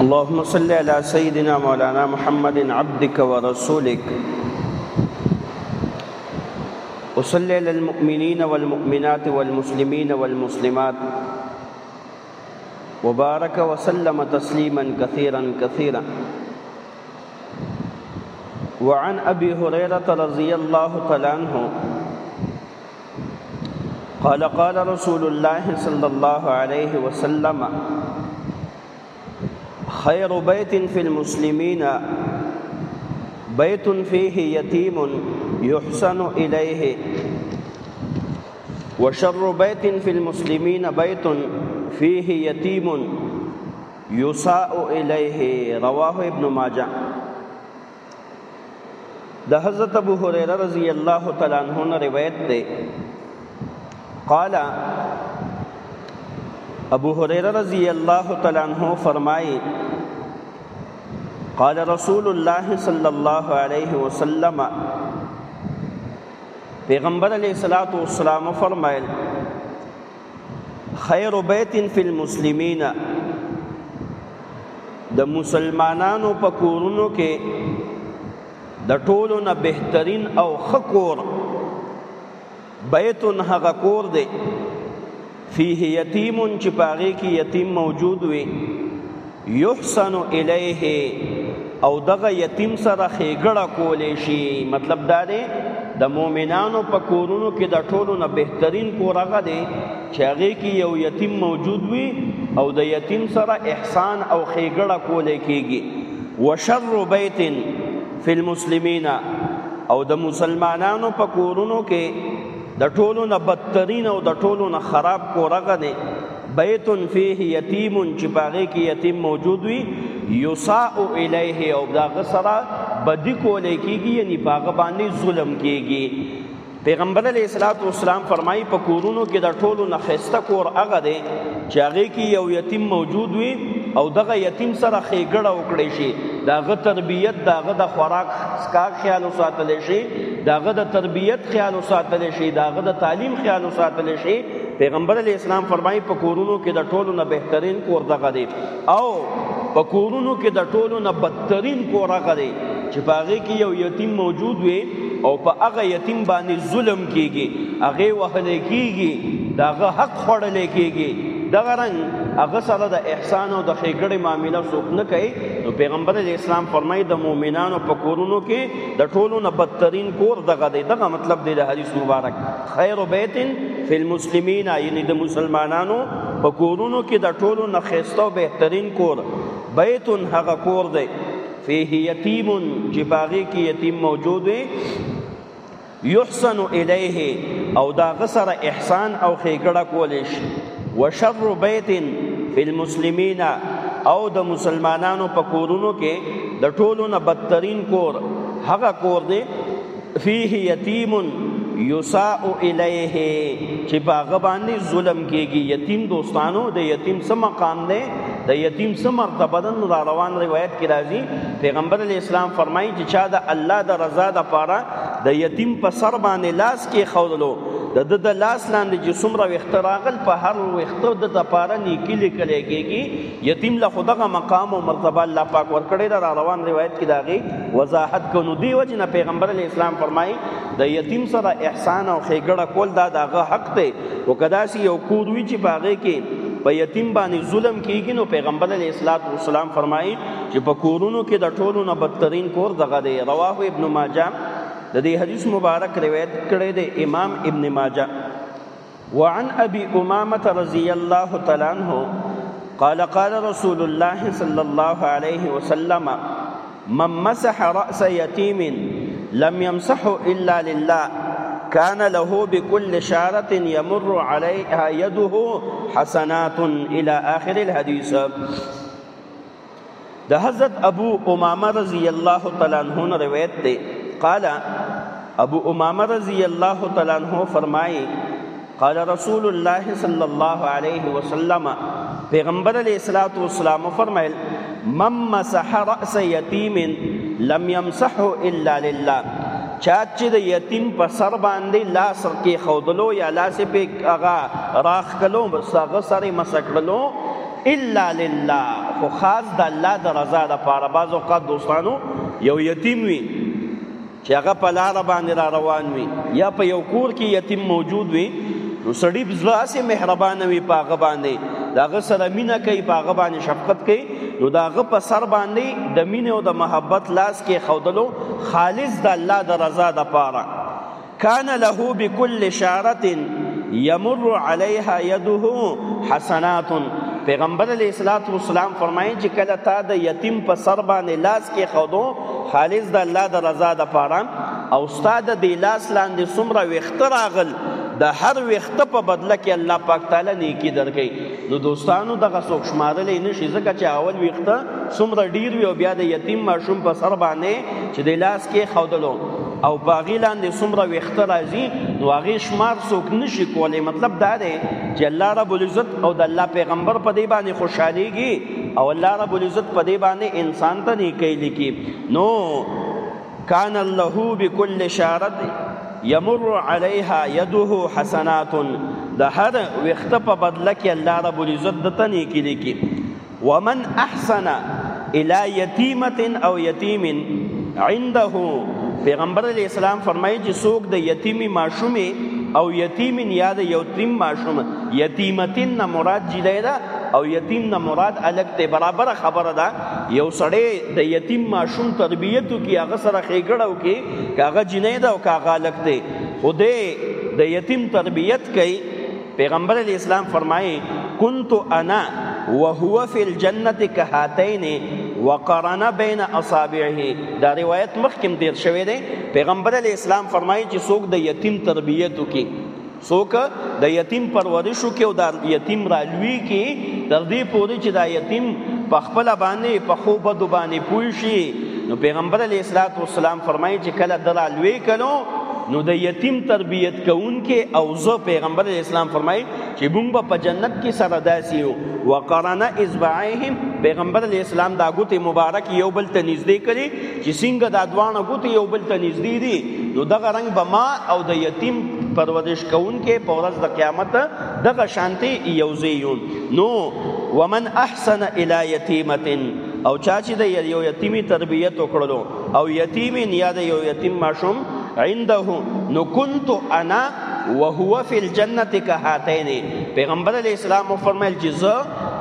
اللهم صل على سيدنا مولانا محمد عبدك ورسولك وصل على المؤمنين والمؤمنات والمسلمين والمسلمات وبارك وسلم تسليما كثيرا كثيرا وعن أبي هريرة رضي الله تعالى عنه قال قال رسول الله صلى الله عليه وسلم خير بيت في المسلمين بيت فيه يتيم يحسن إليه وشر بيت في المسلمين بيت فيه يتيم يساء إليه رواه ابن ماجه د حضرت ابو هريره رضی الله تعالی عنہ نه روایت ده قال ابو هريره رضی الله تعالی عنہ فرمایي قال رسول الله صلی الله علیه وسلم پیغمبر علیہ الصلوۃ والسلام فرمایل خیر بیت فی المسلمین د مسلمانانو په کورونو کې د ټولو نه بهترین او خکور بیت هغه کور دی فيه یتیم چې پاغه کې یتیم موجود وي یحسن الیه او دغه یتیم سره خېګړه کولې شي مطلب دا دی د مؤمنانو په کورونو کې د ټولو نه بهترین کور هغه دی چې هغه کې یو یتیم موجود وي او د یتیم سره احسان او خېګړه کولې کیږي وشر بیت فی المسلمین او د مسلمانانو په کورونو کې د ټولو نه بدترین او د ټولو نه خراب کور هغه دی بیت فيه یتیم چې پاغه کې یتیم موجود وي یساء الیه او دا غسرا بدی کولې کیږي یعنی پاغه باندې ظلم کیږي پیغمبر علیه الصلاۃ والسلام فرمایي په کورونو کې د ټولو نه خسته کور هغه دی چې هغه کې یو یتیم موجود وي او دغه یتیم سره خېګړه وکړي شي داغه تربیت داغه د خوراک سکار خیال ساتل شي داغه د تربیت خیال ساتل شي داغه د تعلیم خیال ساتل شي پیغمبر علی اسلام فرمایي په کورونو کې د ټولو نه بهترین کور دغه دی او په کورونو کې د ټولو نه بدترین کور هغه دی چې په هغه کې یو یتیم موجود وي او په هغه یتیم باندې ظلم کیږي هغه وهل کیږي داغه حق خړل کیږي دغه رنګ هغه سره د احسان او د خېګړې معاملې څوک نه کوي نو پیغمبر اسلام فرمایي د مؤمنانو په کورونو کې د ټولو نه بدترین کور دغه دی دغه مطلب دی د حدیث مبارک خیر بیت فی المسلمین یعنی د مسلمانانو په کورونو کې د ټولو نه خسته او بهترین کور بیت هغه کور دی فيه یتیم چې باغی کې یتیم موجود وي یحسن الیه او دا غسر احسان او خېګړه کولې شي وشر بیت فی المسلمین او د مسلمانانو په کورونو کې د ټولو نه بدترین کور هغه کور دی فيه یتیم یساء الیه چې باغ باندې ظلم کیږي یتیم دوستانو د یتیم سم مقام دی د یتیم سم مرتبه ده نو روان روایت کې راځي پیغمبر علی اسلام فرمایي چې چا د الله د رضا د پاره د یتیم په سر باندې لاس کې خوللو د د لاس لاندې چې څومره وخت راغل په هر وخت د لپاره نیکی لیکل کېږي یتیم له خدغه مقام او مرتبه الله پاک ورکړی دا روان روایت کې داغي وضاحت کو نو دی وجه نه پیغمبر علی اسلام فرمایي د یتیم سره احسان او خېګړه کول دا دغه حق دی او کدا سی یو کور وی چې باغې کې په یتیم باندې ظلم کیږي نو پیغمبر علی اسلام فرمایي چې په کورونو کې د ټولو نه بدترین کور دغه دی رواه ابن ماجه د دې حدیث مبارک روایت کړی دی امام ابن ماجه وعن ابي امامه رضی الله تعالی عنہ قال قال رسول الله صلى الله عليه وسلم من مسح راس يتيم لم يمسحه الا لله كان له بكل شارة يمر عليها يده حسنات إلى آخر الحديث د حضرت ابو امامه رضی الله تعالی عنہ روایت دی قال ابو امامه رضی الله تعالی عنہ فرمایي قال رسول الله صلی الله علیه وسلم پیغمبر علیہ الصلوۃ والسلام فرمایل مم مسح راس یتیم لم يمسحه الا لله چا چې د یتیم په سر باندې لاس کې خودلو یا لاس په هغه راخ کلو سغه سره مسکړلو الا لله خو خاص د الله د رضا د پاره بعض اوقات دوستانو یو یتیم وي چې هغه په لار باندې را روان وي یا په یو کور کې یتیم موجود وي نو سړی بزراسه مهربان وي پاغه باندې داغه سره مینا کوي پاغه باندې شفقت کوي نو داغه په سر باندې د مینې او د محبت لاس کې خودلو خالص د الله د رضا د پاره کان له بكل شعرت یمر علیها یده حسنات پیغمبر علیه الصلاۃ والسلام فرمایي چې کله تا د یتیم په سر باندې لاس کې خودو خالص د الله د رضا د پاره او استاد د لاس لاندې څومره وخت راغل د هر وخت په بدله کې الله پاک تعالی نیکی درکې نو دوستانو دغه څوک شمارلې نشي ځکه چې اول وخت څومره ډیر وي او بیا د یتیم ماشوم په سر باندې چې د لاس کې خودلو او په هغې لاندې څومره ویښته راځي نو هغې شمار څوک نشي کولی مطلب دا دی چې الله رب العزت او د الله پیغمبر په دې باندې خوشحالیږي او الله رب العزت په دې باندې انسان ته نیکۍ لیکي نو کان له بكل شارت یمر علیها یده حسنات د هر ویخته په بدله کې الله رب العزت د تنې کې لیکي ومن احسن الى یتیمه او یتیم عنده پیغمبر علی اسلام فرمایي چې څوک د یتیمی ماشومه او یتیم یا د یتیم ماشوم یتیمتین نه مراد جلی ده او یتیم نه مراد الګ ته برابر خبره ده یو سړی د یتیم ماشوم تربیت کی هغه سره خېګړو کی کاغه جنې ده او کاغه الګ ته خوده د یتیم تربیت کوي پیغمبر علی اسلام فرمایي كنت انا وهو في الجنه كهاتين وقرن بين اصابعه دا روایت مخکم تیر شوی دی پیغمبر علی اسلام فرمایي چې څوک د یتیم تربیت وکي څوک د یتیم پرورش وکي او د یتیم رالوي کې تر دې پوري چې دا یتیم په خپل باندې په خو بد باندې پوي شي نو پیغمبر علی اسلام فرمایي چې کله درالوي کلو نو د یتیم تربیت کوونکې او زه پیغمبر اسلام فرمایي چې موږ په جنت کې سره داسي یو وقرن اصبعهم پیغمبر اسلام دا غوته مبارک یو بل ته نږدې کړي چې څنګه دا دوانه غوته یو بل ته نږدې دي نو دغه رنگ به ما او د یتیم پرورش کوونکې په ورځ د قیامت دغه شانتي یوځي یو نو ومن احسن الی یتیمه او چا چې د یو یتیمی تربیت وکړلو او یتیم یا د یو یتیم ماشوم عنده نو كنت انا وهو فی الجنه کهاتین پیغمبر علی السلام فرمایل چې زه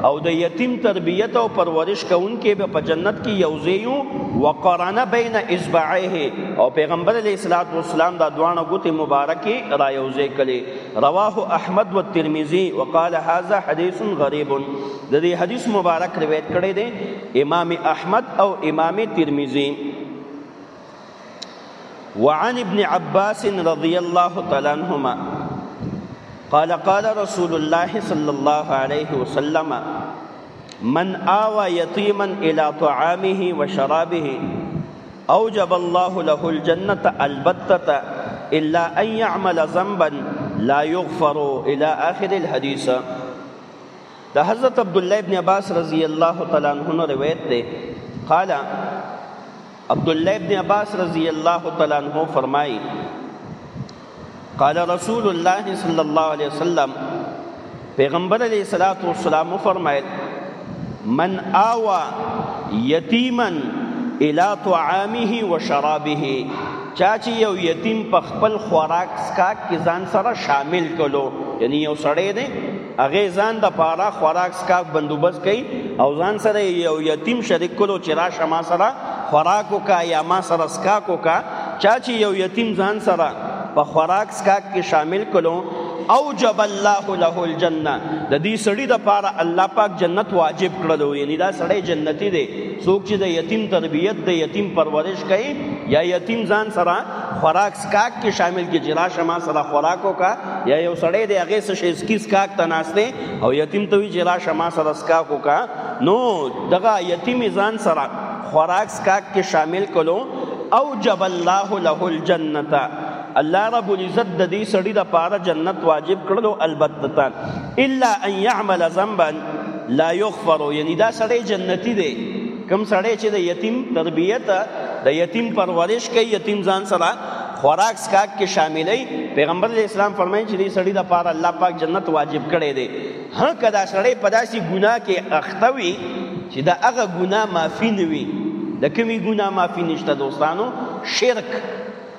او د یتیم تربیت او پرورش کوونکې به په جنت کې یوځیو وقرنه بین اصبعه او پیغمبر علی الصلاه والسلام دا دوانه غوته مبارکي را یوځې کړي رواه احمد و ترمذی وقال هذا حدیث غریب د دې حدیث مبارک روایت کړي دي امام احمد او امام ترمذی وعن ابن عباس رضی الله تعالی عنهما قال قال رسول الله صلى الله عليه وسلم من آوى يتيما إلى طعامه وشرابه أوجب الله له الجنة البتة إلا أن يعمل ذنبا لا يغفر إلى آخر الحديث د حضرت عبد الله ابن عباس رضی الله تعالی عنہ روایت ده قال عبد الله ابن عباس رضی الله تعالی عنہ فرمای قال رسول الله صلی الله علیه وسلم پیغمبر علیہ الصلوۃ والسلام فرمایل من آوا یتیما الی طعامه و شرابه چا چې یو یتیم په خپل خوراک سکاک کې ځان سره شامل کړو یعنی یو سړی دی هغه ځان د پاره خوراک سکاف بندوبس کوي او ځان سره یو یتیم شریک کولو چې راشه ما سره خوراک وکا یا ما سره سکاک وکا چا چې یو یتیم ځان سره په خوراک سکاک کې شامل کړو او جب الله له الجنه د دې سړی د پاره الله پاک جنت واجب کړلو یعنی دا سړی جنتی دی څوک چې د یتیم تربیت د یتیم پرورش کوي یا یتیم ځان سره خوراک سکاک کې شامل کې چې راشه ما سره خوراک وکا یا یو سړی دی هغه څه شي سکی سکاک ته ناشته او یتیم ته وی چې راشه ما سره سکاک وکا نو دغه یتیم ځان سره خوراک سکاک کې شامل کلو او جب الله له الجنه الله رب العزت د دې سړي د پاره جنت واجب کړلو البته الا ان يعمل ذنبا لا يغفر یعنی دا سړی جنتی دی کم سړی چې د یتیم تربیت د یتیم پرورش کوي یتیم ځان سره خوراک سکاک کې شاملې پیغمبر اسلام فرمایي چې دې سړی د پاره الله پاک جنت واجب کړي دي ها کدا سړی پداسي ګناه کې اختوي چې دا هغه ګناه معافي نه وي د کومي ګناه معافي نشته دوستانو شرک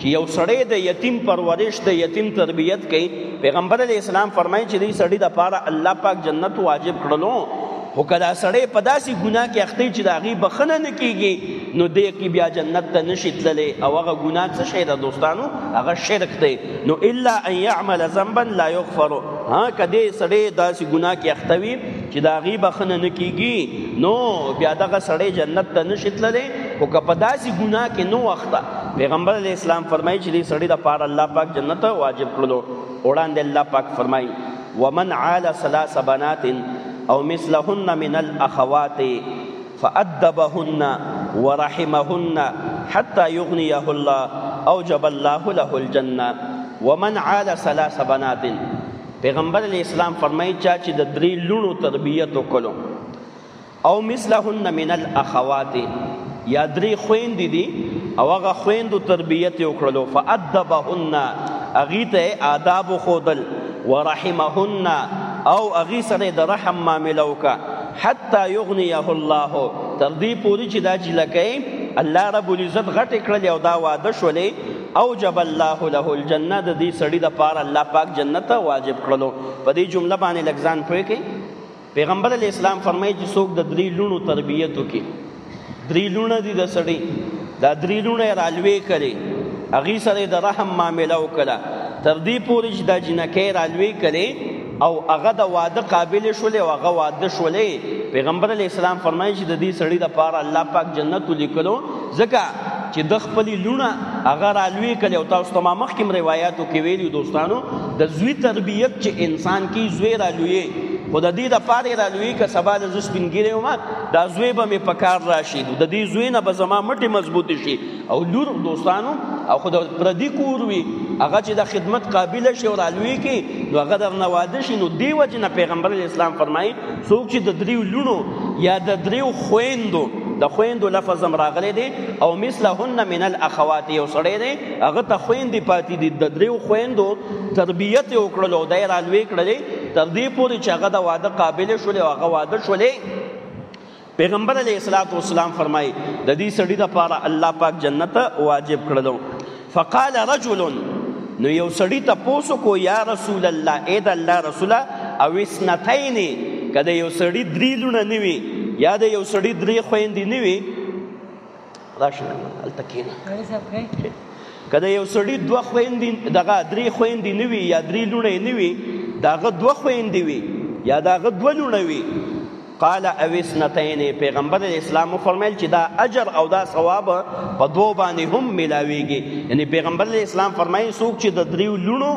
چې یو سړی د یتیم پرورش د یتیم تربیت کوي پیغمبر علی اسلام فرمایي چې دې سړی د پاره الله پاک جنت واجب کړلو خو کله سړی په داسې ګناه کې اخته چې دا غي بخنه نه کیږي نو دې کې بیا جنت ته نشي تللی او هغه ګناه څه شي دا دوستانو هغه شرک دی نو الا ان يعمل ذنبا لا يغفر ها کدی سړی داسې ګناه کې اخته وي چې دا غي بخنه نه کیږي نو بیا دغه سړی جنت ته نشي تللی خو که په داسې ګناه کې نو وخته پیغمبر علی اسلام فرمایي چې دې سړی د پاره الله پاک جنت واجب کړلو وړاندې الله پاک فرمایي ومن عال ثلاث بنات او مثلهن من الاخوات فأدبهن ورحمهن حتى يغنيه الله اوجب الله له الجنه ومن عال ثلاث بنات پیغمبر علی اسلام فرمایي چې د درې لونو تربیت وکړو او مثلهن من الاخوات یا درې خويندې دي او هغه خويندو تربيت وکړلو فادبهن اغي ته آداب خودل ورحمهن او اغي سره د رحم معاملې وکا حتا یغنیه الله تر دې پوری چې دا جلکې الله رب العزت غټ کړل او دا وعده شولې او جب الله له الجنه د دې سړي د پاره الله پاک جنت واجب کړلو په دې جمله باندې لګزان پوي کې پیغمبر علی اسلام فرمایي چې څوک د درې لونو تربیت وکړي درې لونه دي د سړي دا درې لونه رالوي کړي اغي سره د رحم معاملې وکړه تر دې پورې چې د جنکې رالوي کړي او هغه د واده قابل شولې او هغه واده شولې پیغمبر علی اسلام فرمایي چې د دې سړي د پاره الله پاک جنت لیکلو ځکه چې د خپل لونه هغه رالوي کړي او تاسو ته ما مخکې روایتو کې ویلي دوستانو د زوی تربیت چې انسان کې زوی رالوي خو د دې د پاره رالوي که سبا د زوی سپینګیره ومه دا زوی به مې پکار راشي د دې زوی نه به زما مټي مضبوط شي او لور دوستانو او خو د پردي کور وي هغه چې د خدمت قابل شي او رالوي کې نو هغه در نه واده شي نو دی وجه نه پیغمبر اسلام فرمایي څوک چې د دریو لونو یا د دریو خويندو د خويندو لفظ هم راغلی دی او مثلهن من الاخوات یو سړی دی هغه ته خويندې پاتې دي د دریو خويندو تربیت یې وکړل او دی را لوی کړلې تر دې پورې چې هغه د واده قابل شولې او هغه واده شولې پیغمبر علیه السلام فرمایي د دې سړي لپاره الله پاک جنت واجب کړلو فقال رجل نو یو سړی ته پوسو کو یا رسول الله اې د الله رسوله او اسنتین کده یو سړی درې لونه نیوي یا د یو سړی درې خويندې نیوي راشه التکینا کله یو سړی دوه خويندې دغه درې خويندې نیوي یا درې لونه نیوي داغه دوه خويندې وي یا داغه دوه لونه وي قال او اسنتين پیغمبر اسلام فرمایل چې دا اجر او دا ثواب په دوه باندې هم ملاويږي یعنی پیغمبر اسلام فرمایي څوک چې د دریو لونو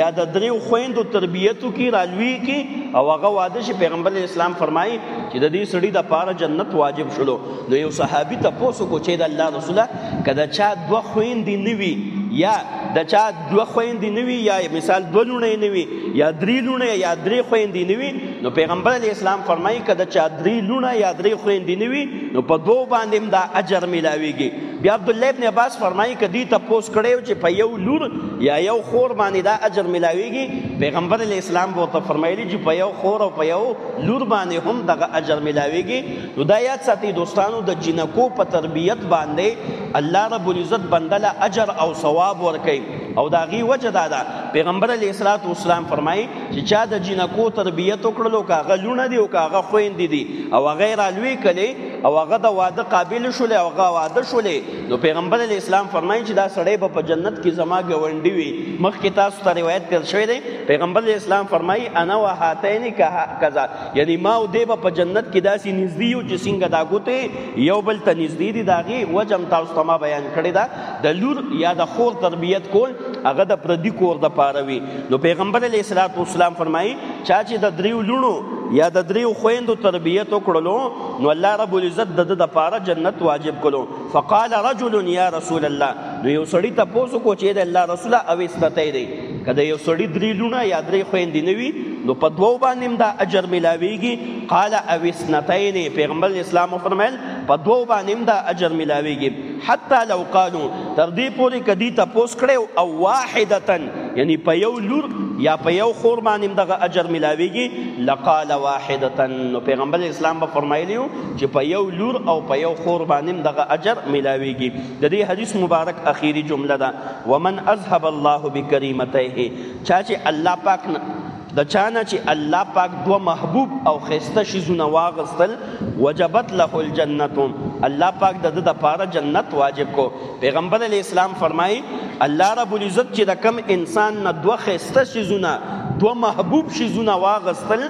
یا د دریو خويندو تربیتو کې رالوي کې او هغه واده چې پیغمبر اسلام فرمایي چې د دې سړي د پاره جنت واجب شلو نو یو صحابي ته پوسو کو چې د الله رسوله کدا چا دوه خويندې نیوي یا د چا دوه خويندې نه وي یا مثال دوه لونه نه وي یا درې لونه یا درې خويندې نه وي نو پیغمبر علی اسلام فرمایي کده چا درې لونه یا درې خويندې نه وي نو په دوو باندې هم دا اجر ملاويږي بیا عبد الله ابن عباس فرمایي کدی ته پوس کړي چې په یو لور یا یو خور باندې دا اجر ملاويږي پیغمبر علی اسلام وو ته فرمایلی چې په یو خور او په یو لور باندې هم دغه اجر ملاويږي نو دا یاد ساتي دوستانو د جنکو په تربيت باندې الله رب العزت بندله اجر او ثواب ورکړي او دا غي وجه دا ده پیغمبر علی الصلاه والسلام فرمایي چې چا د جنکو تربیت وکړلو کاغه لونه دی او کاغه خويندې دي او غیر الوی کله او هغه د واده قابل شول او هغه واده شول نو پیغمبر علی اسلام فرمایي چې دا سړی به په جنت کې زما ګوندی وي مخکې تاسو ته روایت تر شوی دی پیغمبر علی اسلام فرمایي انا وهاتین کذا یعنی ما او دی په جنت کې داسې نږدې یو چې څنګه دا ګوته یو بل ته نږدې دي داغي وجم تاسو ته ما بیان کړی دا د لور یا د خور تربیت کول هغه د پردي کور د پاره وي نو پیغمبر علیه الصلاۃ والسلام فرمایي چا چې د دریو لونو یا د دریو خويندو تربیت وکړلو نو الله رب العزت د د پاره جنت واجب کړو فقال رجل یا رسول الله نو یو سړی ته پوسو کو چې د الله رسول او استته دی کله یو سړی درې لونه یا درې خويندې نه وي نو په دوو باندې دا اجر ملاويږي قال او اسنتين پیغمبر اسلام فرمایل په دوو باندې دا اجر ملاويږي حتی لو قالو تر دې پورې کدی تپوس کړي او واحدتا یعنی په یو لور یا په یو خور باندې دغه اجر ملاويږي لقال واحدتا نو پیغمبر اسلام به فرمایلیو چې په یو لور او په یو خور باندې دغه اجر ملاويږي د دې حدیث مبارک اخیری جمله ده ومن اذهب الله بکریمته چا چې الله پاک د چانه چې الله پاک دوه محبوب او خسته شیزونه واغستل وجبت له الجنت الله پاک د د پاره جنت واجب کو پیغمبر علی اسلام فرمای الله رب العزت چې د کم انسان نه دوه خسته شیزونه دوه محبوب شیزونه واغستل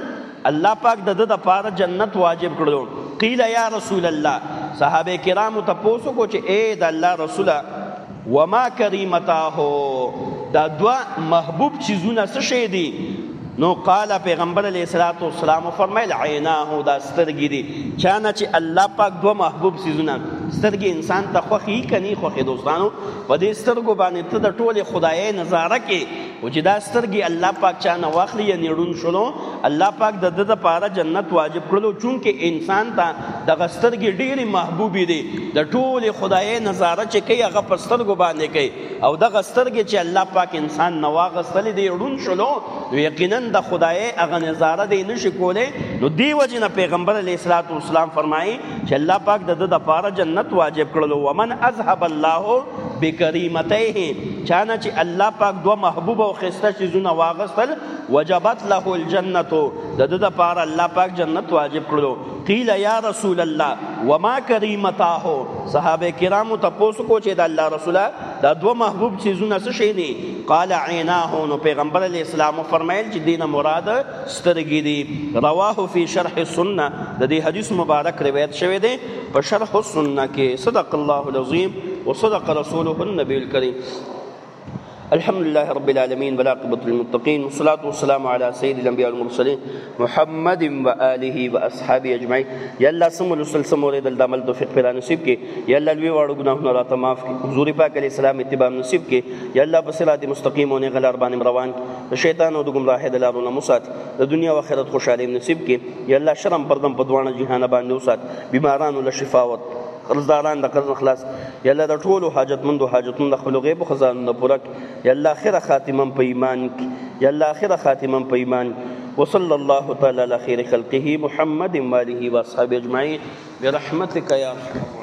الله پاک د د پاره جنت واجب کړو قیل یا رسول الله صحابه کرام ته پوسو کو چې اے د الله رسوله وما کریمتاه دا دوا محبوب چیزونه څه شي دي نو قال پیغمبر علیه الصلاۃ والسلام فرمایل عیناه دا سترګې دي چانه چې الله پاک دوه محبوب سيزونه سترګې انسان ته خوخي کني خوخي دوستانو په دې سترګو باندې ته د ټوله خدای نظاره کې او چې دا سترګې الله پاک چا نه واخلي یعنی ړون شلو الله پاک د د لپاره جنت واجب کړلو چونکه انسان ته د غسترګې ډېری محبوبې دي د ټوله خدای نظاره چې کوي هغه په سترګو باندې کوي او د غسترګې چې الله پاک انسان نه واغستلې دی ړون شلو نو یقینا د خدای هغه نظاره دی نشي کولی نو دی وجه نه پیغمبر علیه الصلاۃ والسلام فرمایي چې الله پاک د د لپاره جنت واجب کړلو ومن اذهب الله بکریمتیه چانه چې الله پاک دوه محبوب او خسته سيزونه واغستل وجبت له الجنه د د لپاره الله پاک جنت واجب کړو قیل یا رسول الله وما کریمتاه صحابه کرامو تاسو کو چې د الله رسوله دا دوه محبوب سيزونه څه شي دي قال عیناه نو پیغمبر علی السلام فرمایل چې دینه مراد سترګې دي رواه فی شرح السنه د دې حدیث مبارک روایت شوی دی په شرح السنه کې صدق الله العظیم وصدق رسوله النبي الكريم الحمد لله رب العالمين والعاقبة للمتقين والصلاة والسلام على سيد الأنبياء والمرسلين محمد وآله وأصحابه أجمعين يا الله سم ولسل سم ورد الدمل توفيق پیدا نصیب کې یا الله لوی واړو ګناهونه راته معاف کړي حضور پاک علیہ السلام اتباع نصیب کې یا الله په صراط مستقیم باندې غلار باندې روان شیطان او د گمراه دلارونه مسات د دنیا او آخرت خوشاله نصیب کې یا الله شرم پردم په دوانه جهان باندې وسات بیمارانو له شفا ور قرضداران د قرض خلاص یا الله د ټولو حاجتمندو حاجتونو د خپل غیب خزانه پوره یا الله اخره خاتمه په ایمان یا الله اخره خاتمه په ایمان وصلى الله تعالى على خير خلقه محمد وآله وأصحابه أجمعين برحمتك يا أرحم الراحمين